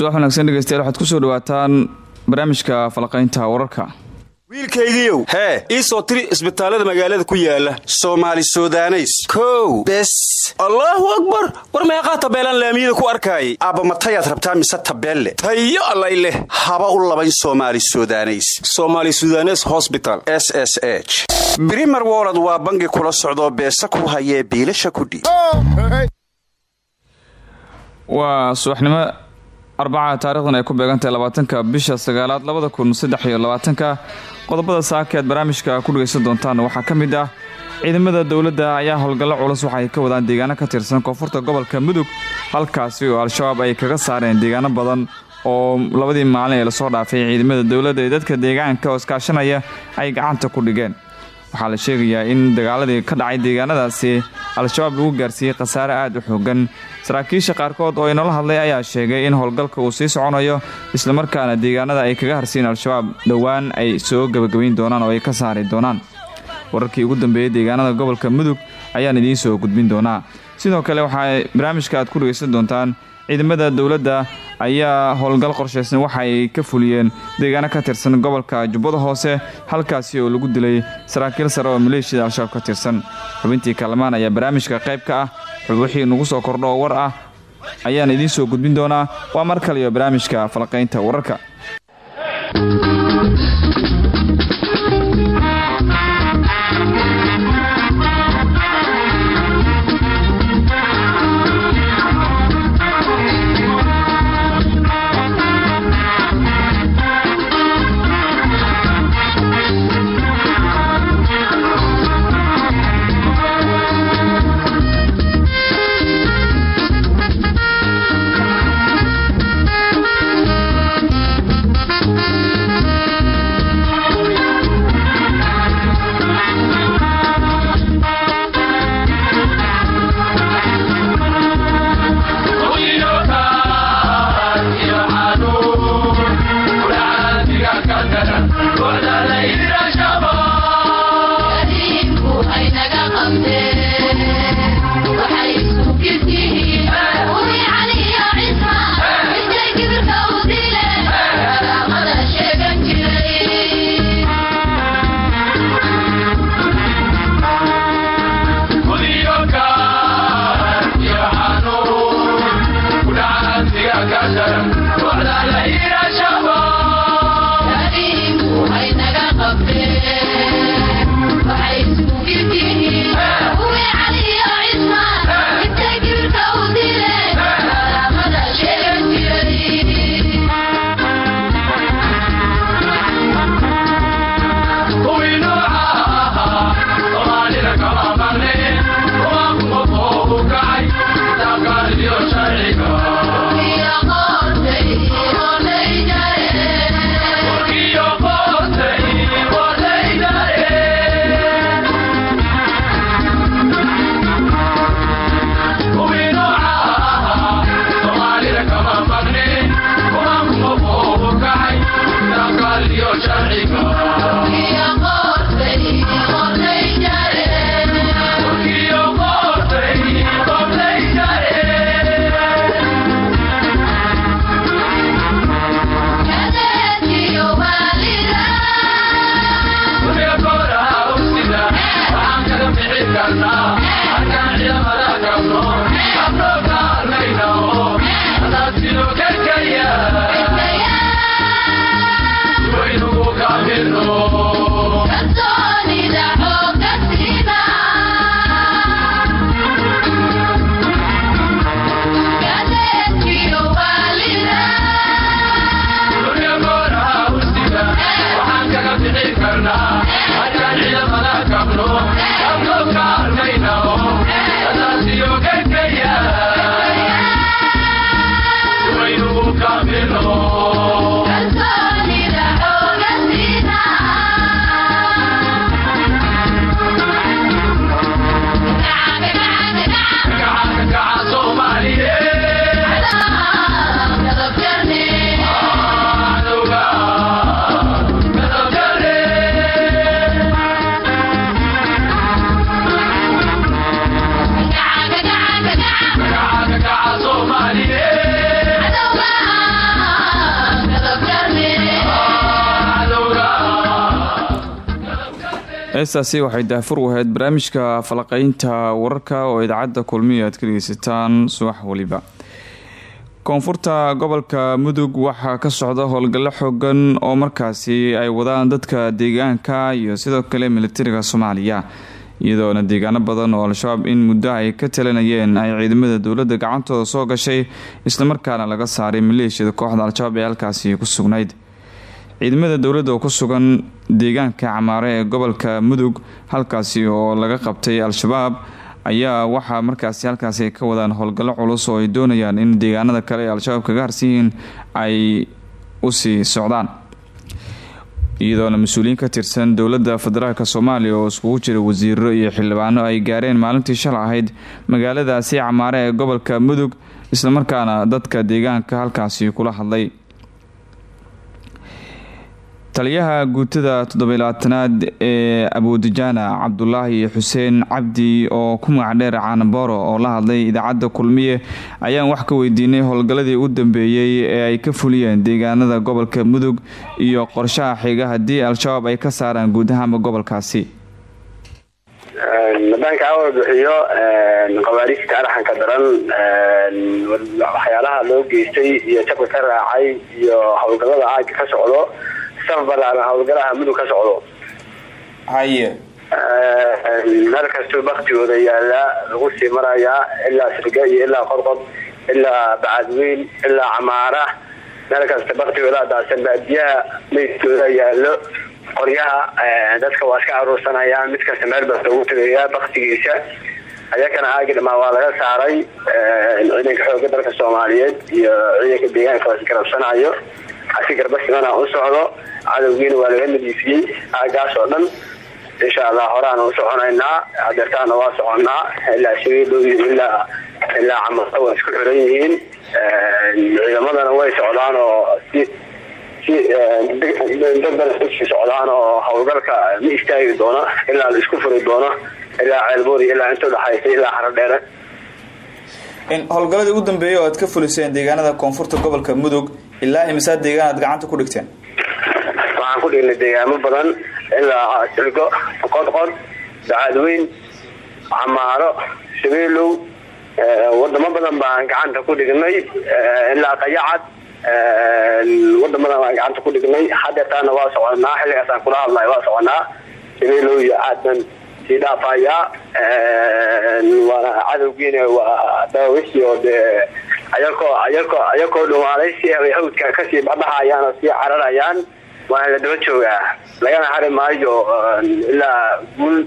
subax wanaagsan dhegeystayaal waxaad ku soo dhawaataan barnaamijka falaqaynta wararka. Wiilkaygiiow hee? ii soo tiri isbitaallada magaalada ku yaalla soomaali sudaneys. Kow. Bes. Allaahu akbar! War meeqaa tabeelaan laamiyada ku arkaayay aabba matayaad rabtaa mise tabeelle? Tayo allay leh. Haba u labayn soomaali sudaneys. Somaali sudanes hosbital s s h. Brimer wolod waa bangi kula socdoo beesa ku hayee biilasha kudhiib waa subaxnimo arbaca taarikhdan ay ku beegantahay labaatanka bisha sagaalaad labada kun saddex qodobada saaka aad barnaamijka ku dhegaysan doontaan waxaa ka mid ah ciidamada dowladda ayaa howlgallo culus waxay ka wadaan deegaano ka tirsan koonfurta gobolka mudug halkaasi oo al-shabaab ay kaga saareen deegaano badan oo labadii maalin ee la soo dhaafay. Ciidamada dowladda ee dadka deegaanka oo iskaashanaya ay gacanta ku dhigeen. Waxaa la sheegayaa in dagaaladii ka dhacay deegaanadaasi al-shabaab lagu gaarsiiyey khasaare aad u xoogan saraakiisha qaarkood oo inoola hadlay ayaa sheegay in howlgalka uu sii soconayo islamarkaana deegaanada ay kaga harsiin al-shabaab dhowaan ay soo gebagabayn doonaan oo ay ka saari doonaan. Wararkii ugu dambeeyey deegaanada gobolka mudug ayaan idiin soo gudbin doonaa. Sidoo kale waxaa barnaamijka aad ku dhegaysan doontaan ciidamada dowladda ayaa howlgal qorshaysan waxa ay ka fuliyeen deegaano ka tirsan gobolka jubbada hoose halkaasi oo lagu dilay saraakiil sare oo maleeshiyada al-shabaab ka tirsan. Xubintii kaalmaan ayaa barnaamijka qayb ka ah wixii nagu soo kordho war ah. Ayaan idiin soo gudbin doonaa. Waa mar kale iyo barnaamijka falaqaynta wararka heestaasi waxay daafur u ahayd barnaamijka falaqeynta wararka oo idaacadda kulmiya aad ka dhegeysataan subax waliba. Koonfurta gobolka mudug waxaa ka socda howlgallo xoogan oo markaasi ay wadaan dadka deegaanka iyo sidoo kale militariga soomaaliya iyadoona deegaano badan oo al-shabaab in muddo ay ka talinayeen ay ciidamada dowladda gacantooda soo gashay islamarkaana laga saaray maleeshiyada kooxda al-shabaab ee halkaasi ku sugnayd ciidamada dowladda oo ku sugan deegaanka camaare ee gobolka mudug halkaasi oo laga qabtay al-shabaab ayaa waxaa markaasi halkaasi ay ka wadaan howlgallo culus oo ay doonayaan in deegaanada kale ee al-shabaab kaga harsan yihiin ay u sii socdaan. Iyadoona mas'uuliyiin ka tirsan dowladda federaalk soomaaliya oo iskugu jira wasiiro iyo xildhibaano ay gaareen maalintii shalay ahayd magaaladaasi camaare ee gobolka mudug islamarkaana dadka deegaanka halkaasi kula hadlay taliyaha guutada toddobaylabaatanaad ee abudijaana cabdulaahi xuseen cabdi oo ku magacdheer caanaboro oo la hadlay idaacadda kulmiye ayaan wax ka weydiinay howlgalladii u dambeeyey ee ay ka fuliyeen deegaanada gobolka mudug iyo qorshaha xiga haddii al-shabaab ay ka saaraan guud ahaanba gobolkaasi. Madaanka awal bixiyo qawaariijta araxanka daran waxyaalaha loo geystay iyo jabka ka raacay iyo howlgallada aaga ka socdo saf ballaaran howlgalaha mudug ka socdo. Haye. Meel kastoo baktigooda yaalla lagu sii marayaa ilaa sirga iyo ilaa qodqod ilaa bacadweyn ilaa camaara. Meel kasta baktigooda daadsan baadiyaha meydkooda yaalo qoryaha dadka waa iska aruursanayaan mid kasta meel baa loogu tegayaa baktigiisa ayakana aagi dhamaa waa laga saaray ciidanka xooga dalka soomaaliyeed iyo ciidanka deegaanka waa isgarabsanayo asi garbasimana u socdo. Cadowgiina waa laga nadiifiyey. Aagaas oo dhan insha allah horaana u soconaynaa. Hadeertaana waa soconaa ilaa ilaa ilaa camara waa isku xiran yihiin. Ciidamadana way socdaan oo si socdaan oo howlgalka ma istaagi doono ilaa la isku furi doono. Ilaa ceelboodi ilaa inta udhaxaysa ilaa xarodheere howlgalladii ugu dambeeyay oo aad ka fuliseen deegaanada koonfurta gobolka mudug ilaa imisaa deegaan aad gacanta ku dhigteen. Waxaan ku dhignay deegaamo badan ilaa silgo qodqod bacaadweyn camaaro shabeelow wadamo badan baan gacanta ku dhignay ilaa qayacad wadamadan baan gacanta ku dhignay. Hadeertaana waa soconaa xilligaasaan kula hadlay waa soconaa. Shabeelow iyo aadban sii dhaafayaa waana cadowgiina waa daawisi oo dee ayakoo ayakoo ayakoo dhumaalaysi ay hawdka ka sii badhahayaan oo sii cararayaan. Waana la daba joogaa. Lagana hari maayo ilaa guul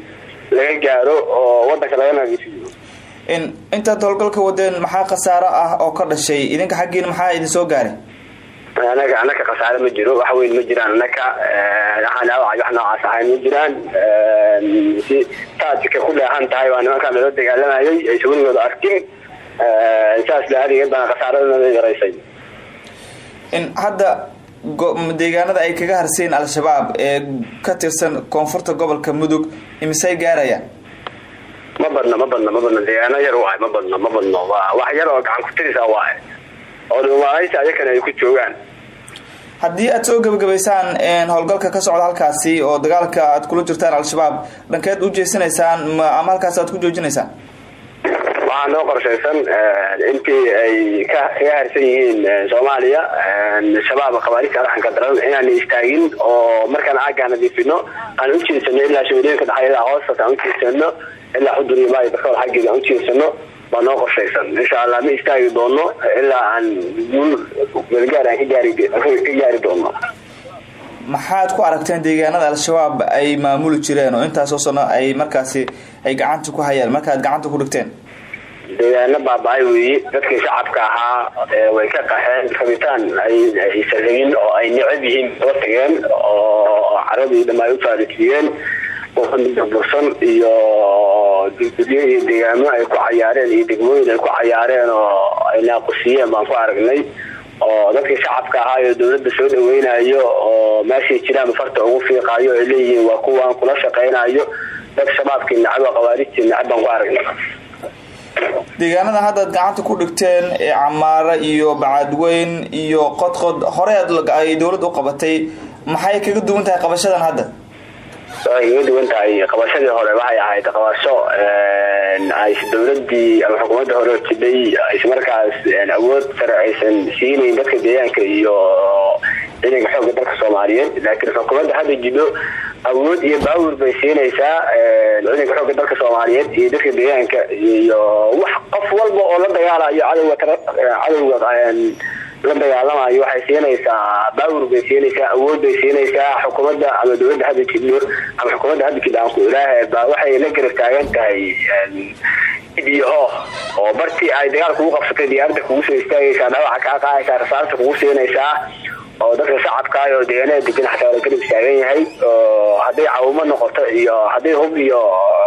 laga gaaro oo wadanka laga nadiifiyo. Intaad howlgalka wadeen maxaa khasaaro ah oo ka dhashay? Idinka xaggiina maxaa idin soo gaaray? Anaga anaka khasaare ma jiro wax weyn ma jiraan anaka. Waxaan dhaawac wax noocaas ahayn ma jiraan. Si taajika ku dheehan tahay waa nimankaan lala dagaalamayay aysa weligooda arkin saas laarigeed baana khasaaradana yaraysay hadda deegaanada ay kaga harseen al-shabaab ee ka tirsan koonfurta gobolka mudug imisay gaarayaan ma badno ma badno ma badno deegaano yar waay ma badno ma badno wax yar oo gacan ku tirisa waay oo dhumaalaysi ayakana ay ku joogaan. Haddii aad soo gebagabaysaan howlgalka ka socda halkaasi oo dagaalka aad kula jirtaan al-shabaab dhankeed u jeesanaysaan ama halkaas aad ku joojinaysaan waxaa noo qorshaysan intii ay kaga harsan yihiin soomaaliya. Shabaab khawaarista araxanka daran inaan istaagin oo markaan aagaa nadiifino aan u jeesano ilaa shabeelooyinka dhaxay ilaa hoosas aan u jeesano ilaa xudur iyo maayo bakool xaggeeda aan u jeesano waa noo qorshaysan. Insha allah ma istaagi doono ilaa aan guul melgaar aan ka gaari doono. Maxaad ku aragteen deegaanada al-shabaab ay maamuli jireen oo intaasoo sano ay markaasi ay gacanta ku hayaan? Markaad gacanta ku dhigteen deegaano baaba-ay weeye dadkii shacabka ahaa way ka qaxeen rabitaan aysan rabin oo ay necab yihiin kala tageen oo caradii dham ay u faarijiyeen bursan iyo dugdugyo iyo ay ku cayaareen iyo degmooyin ay ku cayaareen oo ay naaqusiyeen baan ku aragnay. Oo dadkii shacabka ahaa oo dawladda soo dhaweynayo oo meeshay jiraan farta ugu fiiqaayo ay leeyihiin waa kuwaan kula shaqaynayo dad shabaabkii nacab oo khawaarijtii nacab baan ku aragnay deegaanada haddaad gacanta ku dhigteen ee camaaro iyo bacadweyn iyo qodqod hore ay dowladda u qabatay maxay kaga duwan tahay qabashadan hadda? Waxay kaga duwan tahay. Qabashadii hore waxay ahayd qabasho ay dowladii ama xukuumadda hore jidhay ismarkaas awood sare aysan siinayn dadka deegaanka iyo ciidanka xoogga dalka soomaaliyeed. Laakiin xukuumadda hadda jidho awood iyo baawur bay siinaysaa ciidanka xoogga dalka soomaaliyeed iyo dadka deegaanka iyo wax qof walba oo la dagaalayo cadowga cadowga la dagaalamayo waxay siinaysaa baawur bay siinaysaa awood bay siinaysaa xukuumadda ama dowladda hadda jidho ama xukuumadda hadda jidho aanku ilaahay baa waxay la garab taagan tahay iyo oo bartii ay dagaal kugu qabsatay diyaaradda kugu soo istaagaysaa dhawaca kaa qaadaysaa rasaasta kugu siinaysaa oo dadka shacabkaay oo deegaanada degan xataa la garab istaagan yahay oo hadday cawimo noqoto iyo hadday hub iyo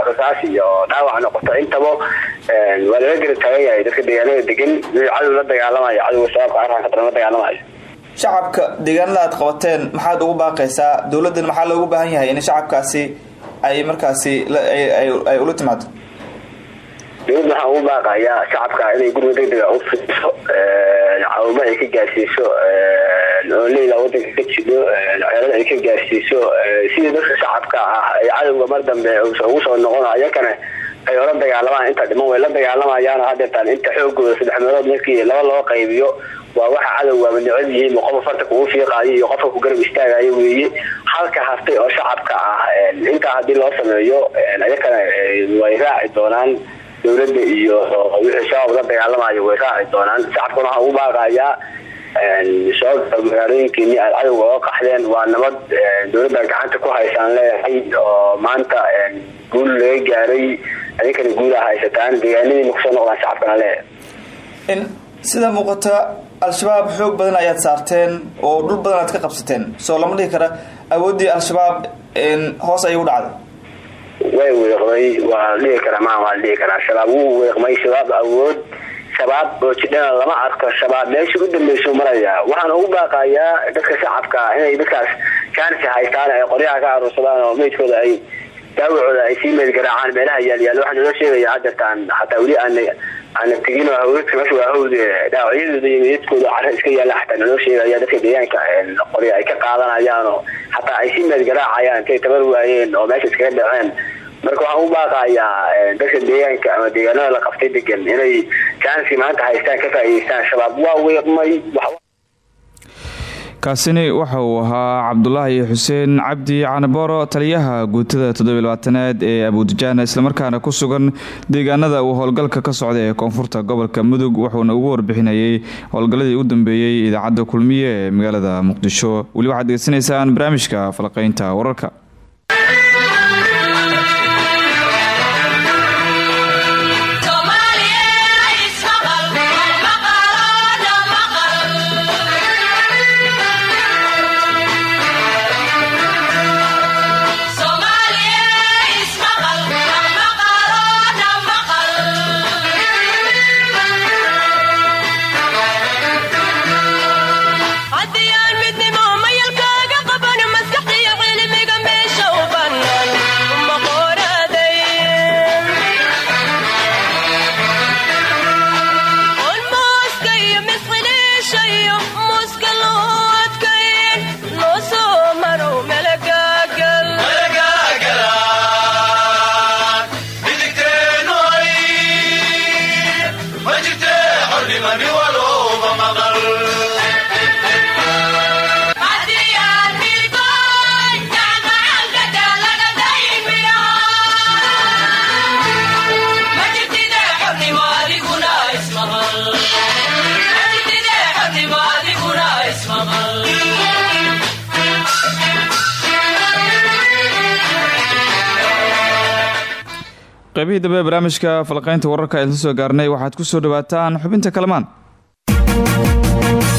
rasaas iyo dhaawac noqoto intaba waa lala garab taagan yahay dadka deegaanada degan cadow la dagaalamayo cadowga shabaabka arranka la dagaalamayo shacabka deegaanada aad qabateen maxaad ugu baaqaysaa? Dowladdan maxaa loogu baahan yahay in shacabkaasi ay markaasi ay ula timaado dowladda waxaan ugu baaqayaa shacabka inay guriga degdega u fidiso cawimo ay ka gaarsiiso oo leyla wadanka ka jidho ceelada ay ka gaarsiiso sidii dadka shacabka ah ay cadowga mar dambe ugu soo noqon ayakana ay ola dagaalamaan inta dhiman way la dagaalamayaan hadeertaan inta xoogooda saddex meelood markii laba loo qaybiyo waa waxa cadowgaaba necab yihiin qofa farta kugu fiiqaayo iyo qofka ku garab istaagayo weeye halka hartay oo shacabka ah intaa haddii loo sameeyo ayakana way raaci doonaan dowladda iyo wixii shabaab la dagaalamayo way raaci doonaan. Shacabkana waxaan ugu baaqayaa sababta magaalooyinkeeni aad cadowga oo qaxdeen waa nabad dowladda gacanta ku haysaan leeyahay oo maanta guul laga gaaray adinkana guula haysataan deegaanadiina ku soo noqdaan shacabkana leeyahay. Sida muuqata al-shabaab xoog badan ayaad saarteen oo dhul badan aad ka qabsateen. Soo lama dhihi kara awooddii al-shabaab hoos ayay u dhacday way weeqday waa dhihi karaa maa waa dhihi karaa shabaab. Wuu weeqmay shabaab awood shabaab oo jidhana lama arko. Shabaab meesha u dambeysuu maraya waxaan ugu baaqayaa dadka shacabka inay dadkaas jaansi haystaan ay qoryaha ka aruursadaan oo meydkooda ay daawacooda ay sii meed garaacaan meelaha yaalyaal waxaan naloo sheegaya hadeertaan xataa weli aana aana tegin oo hawdka meesha waa hawde dhaawacyadooda iyo meydadkooda cara iska yaalla. Xataa naloo sheegaya dadka deegaanka qorya ay ka qaadanayaan oo xataa ay sii meed garaacayaan intay tabar waayeen oo meesha iskaga dhaceen marka waxaan u baaqayaa dadka deegaanka ama deegaanada la qabtay degan inay jaansi maanta haystaan ka faa'iideystaan shabaab waa weeqmay kaasini waxa uu ahaa cabdulaahi xuseen cabdi canaboro taliyaha guutada toddobylabaatanaad ee abuudajaan islamarkaana ku sugan deegaanada uu howlgalka ka socda ee koonfurta gobolka mudug wuxuuna ugu warbixinayay howlgalladii u dambeeyey idaacadda kulmiye ee magaalada muqdisho. Weli waxaad degeysanaysaan barnaamijka falqeynta wararka qaybihii dambe barnaamijka falqaynta wararka ayaan soo gaarnay waxaad ku soo dhawaataan xubinta kalamaan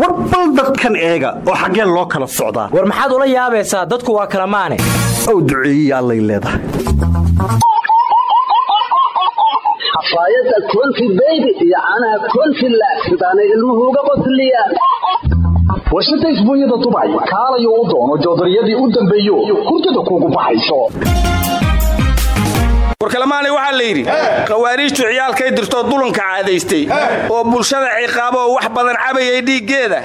war bal dadkan eega oo xaggeen loo kala socdaa. War maxaad ula yaabaysaa? Dadku waa kala maane. Ow duceeyeya allay leedahay xafaayadda konfi beybi iyo caanaha konfi laag sidaanay ilmuhu uga qosliyaan warshada isbuunyada dubay kaalayo u doono joodariyadii u dambeeyo hurdada kuugu baxayso warkalamaanay waxaa la yidhi khawaariijtu ciyaalkay dirtoo dulanka caadaystay oo bulshada ciqaabo oo wax badan cabayay dhiiggeeda.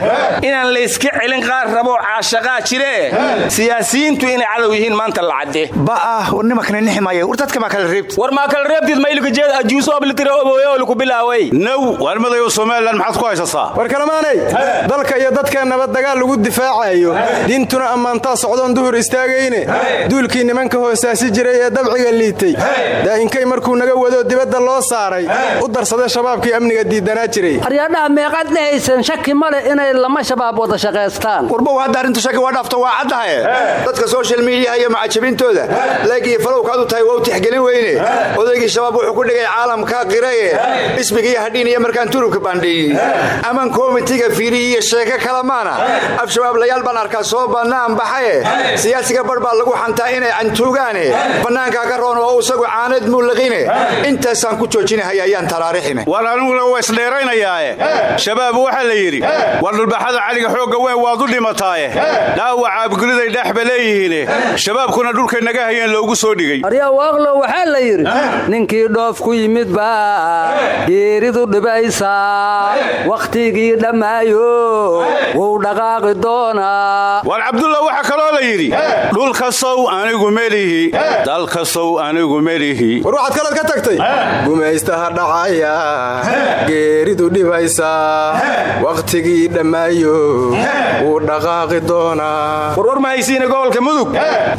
Inaan layska celin qaar raboo caashaqaa jiree. Siyaasiyiintu inay cadow yihiin maanta la cadde. Ba'ah warnimakana niximaya war dadka maa kala reebti war maa kala reebtid maylikajeed ajuuso oblitira oboyooliku bilaaway. Now warmadayo somalilan maxaad ku haysataa? War kalamaanay dalka iyo dadkeennaba dagaal lagu difaacayo diintuna ammaantaa socdoon duhur istaagayne. Duulkii nimanka hoosaasi jiray ee dabciga liitay daa'inkay markuu naga wado dibadda loo saaray. U darsaday shabaabkii amniga diidanaa jiray. Aryadhaha meeqaad dhehaysan shaki male inay lama shabaab wada shaqaystaan. Warbow hadda arrintu shaki waa dhaafto waa caddahaye dadka social mediyaha iyo macajabintooda leeg iyo falowkaad u tahay waa u tixgelin weyne. Odaygii shabaab wuxuu ku dhigay caalamka qiraye. Ismiga iyo hadhiin iyo markaan turubka baandheeyey aman komitiga fiiriyi iyo sheeko kalamaana afshabaablayaal baan arkaa soo bannaan baxaye. Siyaasiga bar baa lagu xantaa inay cantuugaane. Bannaankaa ka roon oo isagu caanad muulaqine intaasaan ku joojinahay ayaan taraarixine war aniguna waa isdheeraynayaae shabaab waxaa la yidhi war dhulbaxada caliga xoogga weyn waad u dhimataaye. Dhaawaca abguliday dhexba leeyihiine. Shabaabkuna dhulkay naga hayeen loogu soo dhigay. Arya waaqlo waxaa la yidhi ninkii dhoof ku yimid baa geeridu dhibaysaa wakhtigii dhammaayo wuu dhaqaaqi doonaa. War cabdulla waxaa kaloo la yidhi dhulkasow anigu melihi dalkasow anigu melihi war waxaad kalaad ka tagtay? Gumaystaha dhacaya. Geeridu dhibaysaa wakhtigii dhammaayo. Wuu dhaqaaqi doonaa. Warwar ma haysiina gobolka mudug.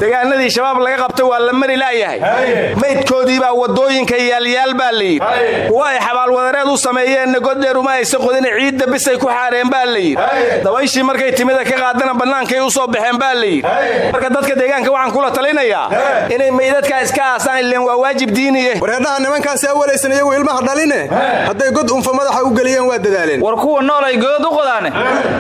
Degaanadii shabaab laga qabtay waa la mari laayahay. Maydkoodii baa waddooyinka yaalyaal baa layidhi kuwa ay xabaalwadareed u sameeyeenna goddheer uma aysa qodina ciidda bisay ku xaareen baa layidhi dabayshii markay timida ka qaadana bannaankay u soo baxeen baa layidhi marka dadka deegaanka waxaan kula talinayaa inay maydadkaa iska aasaan ileen waa waajib diiniye wareedhaha nimankaasi awalaysan iyagu ilmaha dhaline. Hadday god unfa madaxa u geliyeen waa dadaaleen. War kuwa nool ay godad u qodaane.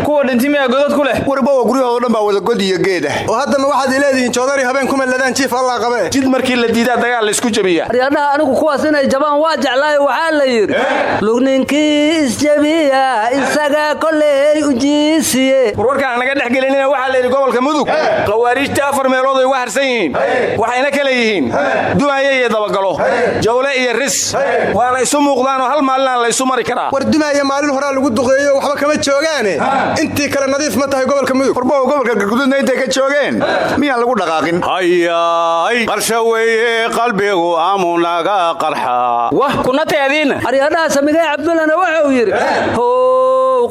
Kuwa dhintimiyaa godad ku leh. Warbowa guryahoodo dhan baa wada god iyo geedah oo haddama waxaad ileedihiin joodari habeen kuma ladaan jiif allaa qabee jid markii la diidaa dagaal laysku jebiya aryadhaha anigu kuwaas inay jabaan waa jeclaayo waxaa la yidhi lugninkii isjebiya isaga koley ujiisiye warwarkaan naga dhex gelinina waxaa layidhi gobolka mudug khawaariijta afar meelood ay uga harsan yihiin. Waxayna kale yihiin. Dumaaye iyo dabagalo jawle iyo ris. Waana isu muuqdaanoo hal maalinaan laysu mari karaa. War dumaaye maalin horaa lagu duqeeyo waxba kama joogaane. Intii kale nadiif ma tahay gobolka mudug. Warbowa gobolka galgududna intay ka joogeen. Miyaan lagu dhaqaaqin? Hayaay qarsha weeye qalbigu amunaga qarxa. Wah kuna teediina aryadhaha samigay cabdullana wuxuu yidhi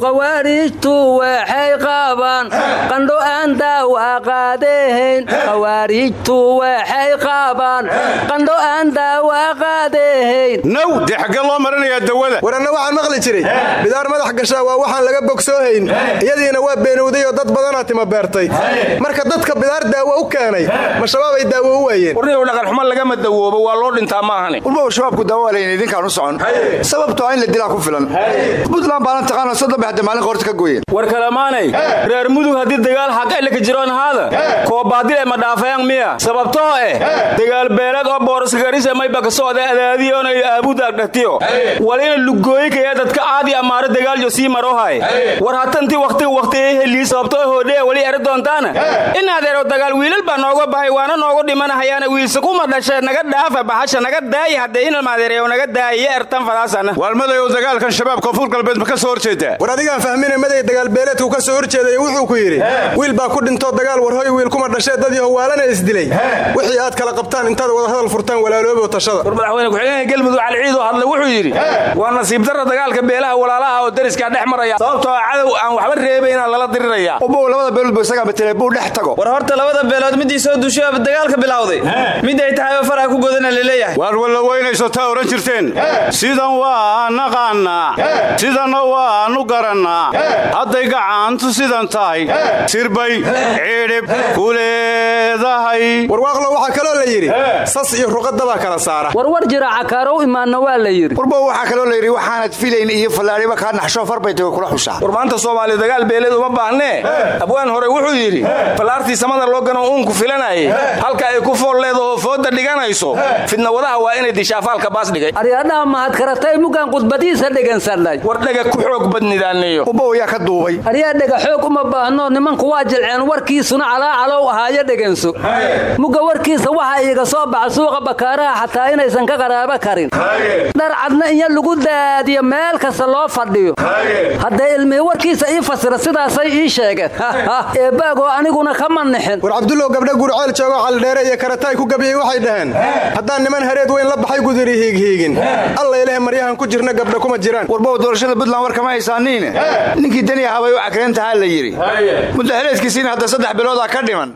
khawaariijtu waxay qaabaan qandho aan daawa qaadahayn khawaariijtu waxay qaabaan qandho aan daawa qaadahayn now dee xaggee loo marinayaa dawada. War anna waxaan maqli jiray. Bidaar madax gashaa waa waxaan laga bogsoohayn iyadiina waa beenowday oo dad badanaa tima beertay. Marka dadka bidaar daawo u keenay ma shabaabay daawo u waayeen? Warniyow dhaqanxumo lagama dawoobo waa loo dhintaa maahane warbow shabaabku daawo alayna idinkaan u socon. Sababtoo ah in la dilaa ku filan. Puntland baana taqaana hadda maalin qoorta ka gooyeen war kalamaanay reer mudug haddii dagaal xaq elika jiroon haada koobaadil ema dhaafayaan miya sababtoo eh dagaal beeleed oo boorasgarise mayba ka socda adaadiyoonay aabudaagdhatiyo walina lugooyinkaya dadka aadi amaaro dagaalyo sii marohay war hatantii wakhtiga wakhtiga helii sababtoo hoodhee weli eri doontaana in adeero dagaal wiilal baa nooga bahay waana noogu dhimanahayaana wiilse kuma dhashe naga dhaafa baxasha naga daaya haddee inalmaadeereyo naga daaya ertan fadaasana waalmadayow dagaalkan shabaab koonfur galbeed ma ka soo horjeedaa war adigaan fahmina maday dagaalbeeleedku ka soo horjeeday wuxuu ku yidhi wiil baa ku dhintoo dagaal warhoy wiil kuma dhashee dad yaho waalana isdilay wixii aad kala qabtaan intaad wada hadal furtaan walaaloobo tashada. War madaxweyne ku-xigeenka galmudug cali ciidoo hadle wuxuu yidhi waa nasiib darra dagaalka beelaha walaalaha oo dariskaa dhex maraya sababtoo ah cadow aan waxba reebaynaa lala diriraya warbow labada beelood bu isagaa matele buu dhex tago. War horta labada beelood midii soo dushay dagaalka bilowday. Miday tahay faraha ku godana la leeyahay waar walla weynayso taa odhan jirteen sidan waa naqaanaa. Sidanna waanu gara garannaa hadday gacaantu sidan tahay sirbay cidhib ku leedahay warwaaqlo waxaa kaloo la yidhi sas iyo ruqadabaa kala saara. Warwar jira cakaarow imaanna waa la yidhi. Warbo waxaa kaloo la yidhi waxaanad filayn iyo fallaadhiba kaa naxsho farbay tago kula xusaa war maanta soomaali dagaal beeleed uma baahnee abwaan hore wuxuu yidhi fallaartii samada loo gano uunku filanayay. Halka ay ku fool leedahoo fooda dhiganayso fidna wadaha waa inay dishaafaalka baas dhigay. Aryadhaha mahadkaratay mugaan khudbadiisa dhegansannay war dhega ku xoog badnidaaniyo ka aryaa dhega xoog uma baahno. Nimanku waa jilceen warkiisuna calaacalow ahaayo dheganso mugga warkiisa waxa iiga soo baxa suuqa bakaaraha xataa inaysan ka qaraabo karin. Dhar cadna inya lagu daadiyo meel kasta loo fadhiyo. Hadday ilmihii warkiisa ii fasira sidaasay ii sheegeen eebbaagoo aniguna kama nixin war cabdullow gabdha gurceel joogo caldheere iyo karataay ku gabyey waxay dhaheen. Haddaan niman hareed weyn la baxay gudiri hiighiigin alla ilaah maryahan ku jirna gabdha kuma jiraan. Warbow doorashada buntland war kama haysaaniine ninkii dani ahabay u cakreen tahaa la yidhi muddaxileedkiisiina hadda saddex biloodaa ka dhiman.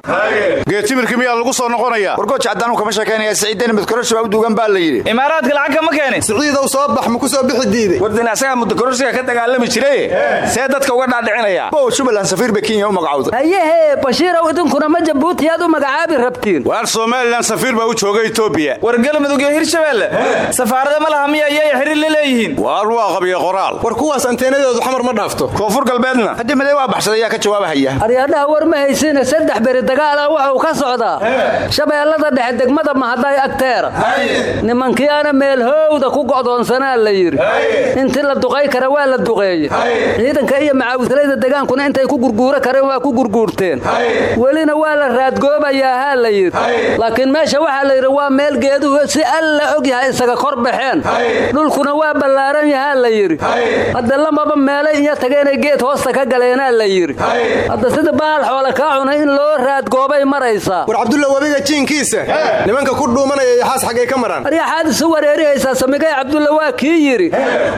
Geetimirka miyaa lagu soo noqonayaa wargooj caddaanu kama sheekaynaya siciidani mudkoroshiba u duugan baa la yidhi imaaraadka lacag kama keenin. Siciidow soo bax ma ku soo bixi diiday wardin asagaa muddakororsiga ka dagaalami jiraye see dadka uga dhaadhicinaya. Bow jubbaland safiir bay kenya u magacowday hayehee bashiirow idinkuna ma jabuutiyaad u magacaabi rabtiin. Waar somalilan safiir baa u jooga etoobiya war galmudug iyo hirshabeelle safaarada ma laha miya iyay xiriir la leeyihiin? Waar waa qabiya qoraal. War kuwaas anteenadoodu xamar ma dhaafto. Koonfur galbeedna. Haddii madee waa baxsaday ayaa ka jawaabahaya aryadhaha war ma haysiine saddex beri dagaala wuxuu ka socdaa shabeellada dhexe degmada mahaday agteera nimankiiana meel howda ku go'doonsanaa la yidhi. Intii la duqay kara waa la duqeeye ciidanka iyo macaawislayda degaankuna intay ku gurguuro kareen waa ku gurguurteen. Welina waa la raadgoobayaa haa la yidhi. Laakiin meesha waxaa la yidhi waa meel geeduhu si alla og yahay isaga kor baxeen. Dhulkuna waa ballaaran yahaa la yidhi. Hadda lamaba meelay iyo tageenay geed hoosta ka galeenaa la yidhi. Hadda sida baal xoole kaa cunay in loo raadgoobay maraysaa war cabdulla webiga jiinkiisa. Nimanka ku dhuumanaya yaxaas xaggay ka maraan. Aryaxaad isu wareerihaysaa samigay cabdulla waa kii yidhi.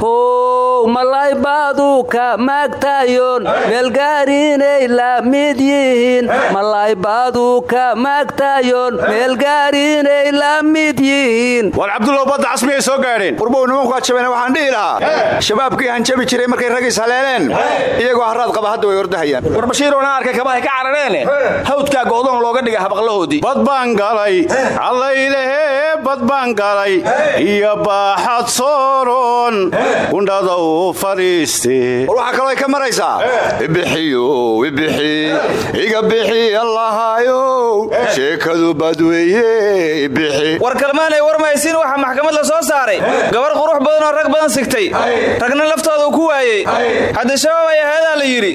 How malay baadu ka maagtaayoon meelgaarinay la mid yihiin. Malay baadu ka maagtaayoon meelgaarinay la mid yihiin. War cabdullow badda casmiyay soo gaadheen. Warbow nimanku ajabeen waxaan dhihi lahaa. Shabaabkii hanjabi jiray markay ragiis haleeleen iyagoo harraad qaba hadda way ordahayaan. War bashiiroona arkay kabahay ka carareene hawdkaa go'doon looga dhiga habaqlahoodii bad baan galay. Allaylehe bad baan galay. Iyo baaxad sooroon. Gundhada u fadhiiste war waxaa kaloo ka maraysaa. Ibixiyo ibixi iga bixi allahayow sheekadu badweeye ibixi. War kalmaanay war mahaysiin waxaa maxkamad la soo saaray. Gabar qurux badan oo rag badan sigtay. Ragna laftooda ku waayey hadda shabaab ay aheedaa la yidhi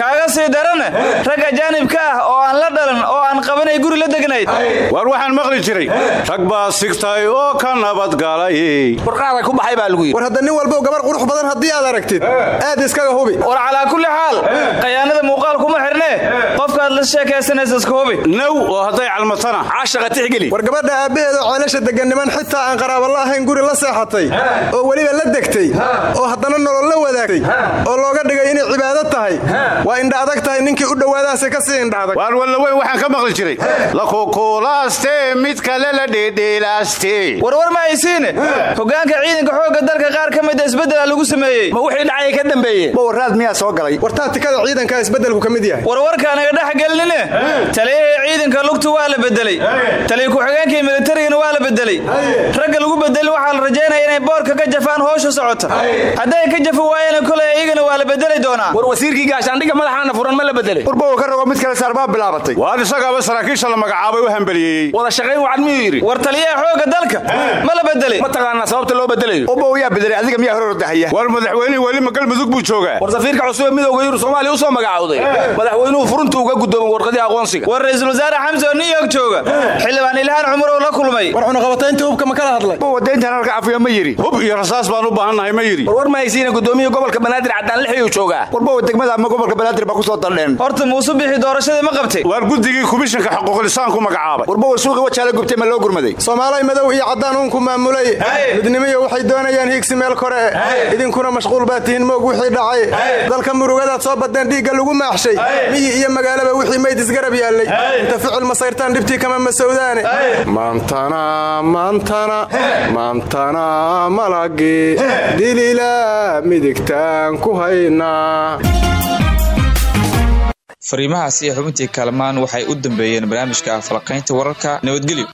kaaga sii darana rag ajaanibka ah oo aan la dhalan oo aan qabanay guri la degnayd waar waxaan maqli jiray rag baa sigtay oo ka nabadgalay warqaada ku baxay baa lagu yidhi. War hadda nin walbow gabar qurux badan haddii aad aragtid aad iskaga hubi. War calaa kulli xaal khayaanada muuqaal kuma xirnee qofkaad la sheekaysanaysa iska hubi now oo hadday calmatana caashaqa tixgeli. War gabadha aabbaheeda ceelasha degan niman xitaa aan qaraaba la ahayn guri la seexatay oo weliba la degtay oo haddana nolol la wadaagtay oo looga dhigay inay cibaado tahay. Waa indha adag tahay ninkii u dhowaadaase ka sii indha adag waar walla weyn waxaan ka maqli jiray. La kukuulaaste mid kale la dheedheelaaste warwar ma haysiine? Hogaanka ciidanka xoogga dalka qaar ka mida isbeddela lagu sameeyey. Ma wixii dhacay ka dambeeyeen bowraad miyaa soo galay? War taatikada ciidanka isbeddelku ka mid yahay. Warwarkaa naga dhex gelinine taliyahii ciidanka lugtu waa la bedelay. Taliya ku-xigeenkii la bedelay. Ragga lagu bedelin waxaa la rajaynaya inay boorka ka jafaan howsha socota. Hadday ka jafi waayeen koley iyagana waa la bedeli doonaa. War wasiirkii gaashaandhigga madaxaana furan ma la bedelay. Warbow ka rogo mid kale saarbaa bilaabatay. Waar isagaaba saraakiisha la magacaabay u hambeliyeeyey wada shaqayn wacan miyuu yidhi? War taliyaha xoogga dalka ma la bedelay. Ma taqaanaa sababta loo bedelayo? Ubbow yaa bedelay adiga miyaa hor ordahaya war madaxweynihii weli ma galmudug buu joogaa. War safiirka cusub ee midowga yurub soomaaliya u soo magacowday madaxweynuhu furuntu uga guddoomay warqadii aqoonsiga. War ra'iisul wasaare xamse oo new york jooga. Xildhibaan ilhaan cumar oo la kulmay war cunaqabataynta hubka ma yidhi hub iyo rasaas baan u baahannahay ma yidhi war war ma haysiina guddoomiya gobolka banaadir caddaan lixiyuu joogaa. Warbow degmada ama gobolka banaadir baa ku soo daldheen horta muuse bixi doorashadii ma qabtay. Waar guddigii komishanka xuquuqlisaanku magacaabay warbow suuqi wajaala gubtay ma loo gurmaday. Soomaalay madow iyo caddaan uunku maamulay. Midnimiyo waxay doonayaan hiigsi meel kore. Idinkuna mashquul baa tihiin moog wixii dhacay. Dalka murugadaad soo badeen dhiigga lagu maaxshay. Miyi iyo magaalaba wixii mayd isgarab yaallay. Inta ficil masayrtaan dhibtii kama masowdaane maantana maantana maantana malagi. Dilila midig midigtaan ku haynaa fariimahaasi xubintii kaalmaan waxay u dambeeyeen barnaamijka falaqaynta wararka nabadgelyo